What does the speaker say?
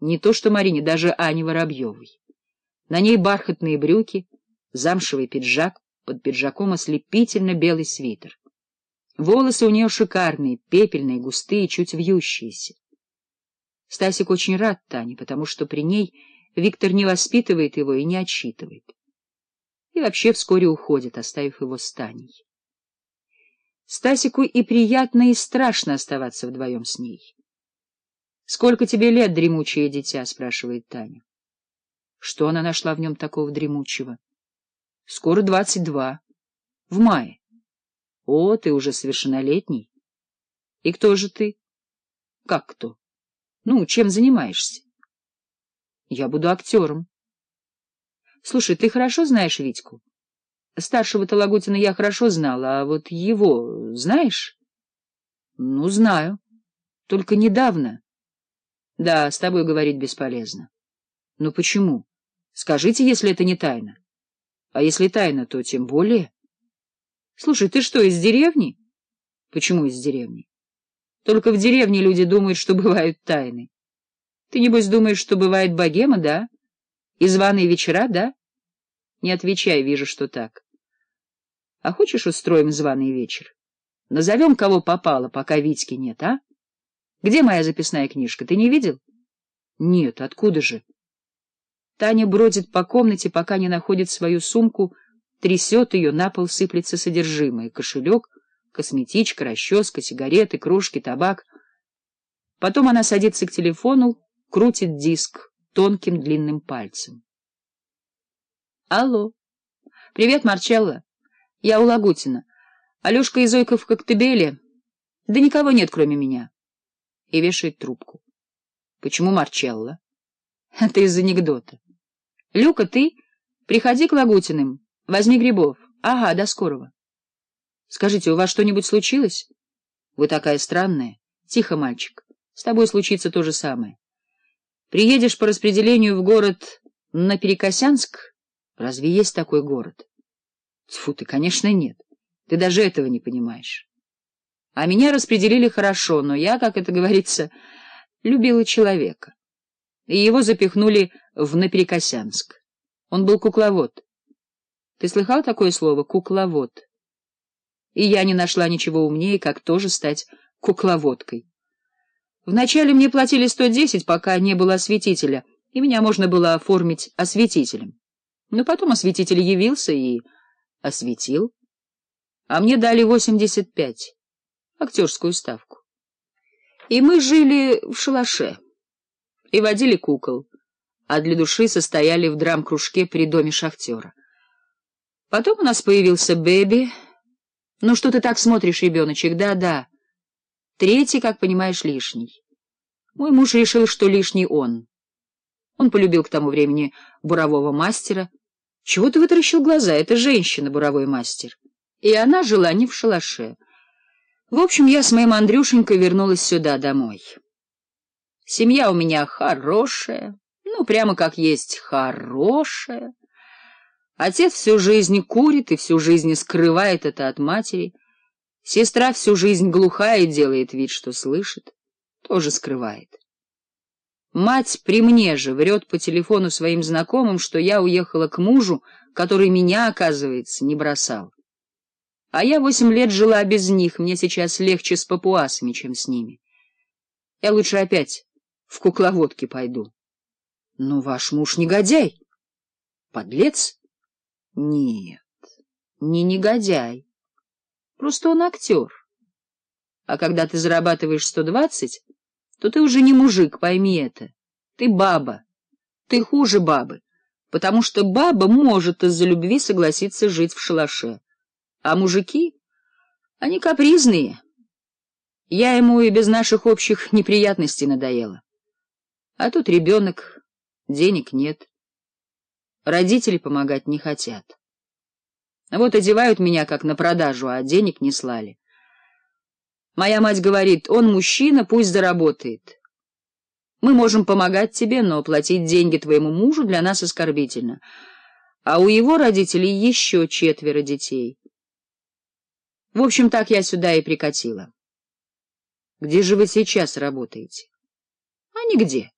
Не то что Марине, даже Ане Воробьевой. На ней бархатные брюки, замшевый пиджак, под пиджаком ослепительно белый свитер. Волосы у нее шикарные, пепельные, густые, чуть вьющиеся. Стасик очень рад Тане, потому что при ней Виктор не воспитывает его и не отчитывает. И вообще вскоре уходит, оставив его с Таней. Стасику и приятно, и страшно оставаться вдвоем с ней. — Сколько тебе лет, дремучее дитя? — спрашивает Таня. Что она нашла в нем такого дремучего? — Скоро двадцать два. В мае. — О, ты уже совершеннолетний. — И кто же ты? — Как кто? — Ну, чем занимаешься? — Я буду актером. — Слушай, ты хорошо знаешь Витьку? Старшего-то Лагутина я хорошо знала, а вот его знаешь? — Ну, знаю. Только недавно... Да, с тобой говорить бесполезно. Но почему? Скажите, если это не тайна. А если тайна, то тем более. Слушай, ты что, из деревни? Почему из деревни? Только в деревне люди думают, что бывают тайны. Ты, небось, думаешь, что бывает богема, да? И званые вечера, да? Не отвечай, вижу, что так. А хочешь, устроим званый вечер? Назовем, кого попало, пока Витьки нет, а? Где моя записная книжка? Ты не видел? Нет, откуда же? Таня бродит по комнате, пока не находит свою сумку, трясет ее, на пол сыплется содержимое. Кошелек, косметичка, расческа, сигареты, кружки, табак. Потом она садится к телефону, крутит диск тонким длинным пальцем. Алло. Привет, Марчелло. Я у Лагутина. Алешка и Зойка в Коктебеле. Да никого нет, кроме меня и вешает трубку. — Почему Марчелло? — Это из анекдота. — Люка, ты приходи к Лагутиным, возьми грибов. — Ага, до скорого. — Скажите, у вас что-нибудь случилось? — Вы такая странная. — Тихо, мальчик. С тобой случится то же самое. Приедешь по распределению в город на Перекосянск? Разве есть такой город? — Тьфу ты, конечно, нет. Ты даже этого не понимаешь. А меня распределили хорошо, но я, как это говорится, любила человека. И его запихнули в Наперекосянск. Он был кукловод. Ты слыхал такое слово «кукловод»? И я не нашла ничего умнее, как тоже стать кукловодкой. Вначале мне платили 110, пока не было осветителя, и меня можно было оформить осветителем. Но потом осветитель явился и осветил. А мне дали 85 актерскую ставку. И мы жили в шалаше и водили кукол, а для души состояли в драм-кружке при доме шахтера. Потом у нас появился Бэби. Ну что ты так смотришь, ребеночек? Да-да. Третий, как понимаешь, лишний. Мой муж решил, что лишний он. Он полюбил к тому времени бурового мастера. Чего ты вытаращил глаза? Это женщина, буровой мастер. И она жила не в шалаше. В общем, я с моим Андрюшенькой вернулась сюда, домой. Семья у меня хорошая, ну, прямо как есть хорошая. Отец всю жизнь курит и всю жизнь скрывает это от матери. Сестра всю жизнь глухая и делает вид, что слышит, тоже скрывает. Мать при мне же врет по телефону своим знакомым, что я уехала к мужу, который меня, оказывается, не бросал. А я восемь лет жила без них, мне сейчас легче с папуасами, чем с ними. Я лучше опять в кукловодки пойду. Но ваш муж негодяй. Подлец? Нет, не негодяй. Просто он актер. А когда ты зарабатываешь сто двадцать, то ты уже не мужик, пойми это. Ты баба. Ты хуже бабы, потому что баба может из-за любви согласиться жить в шалаше. А мужики? Они капризные. Я ему и без наших общих неприятностей надоела. А тут ребенок, денег нет. Родители помогать не хотят. Вот одевают меня как на продажу, а денег не слали. Моя мать говорит, он мужчина, пусть заработает. Мы можем помогать тебе, но платить деньги твоему мужу для нас оскорбительно. А у его родителей еще четверо детей. В общем, так я сюда и прикатила. — Где же вы сейчас работаете? — А нигде.